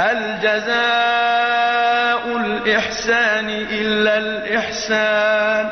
هَلْ جَزَاءُ الْإِحْسَانِ إِلَّا الْإِحْسَانُ؟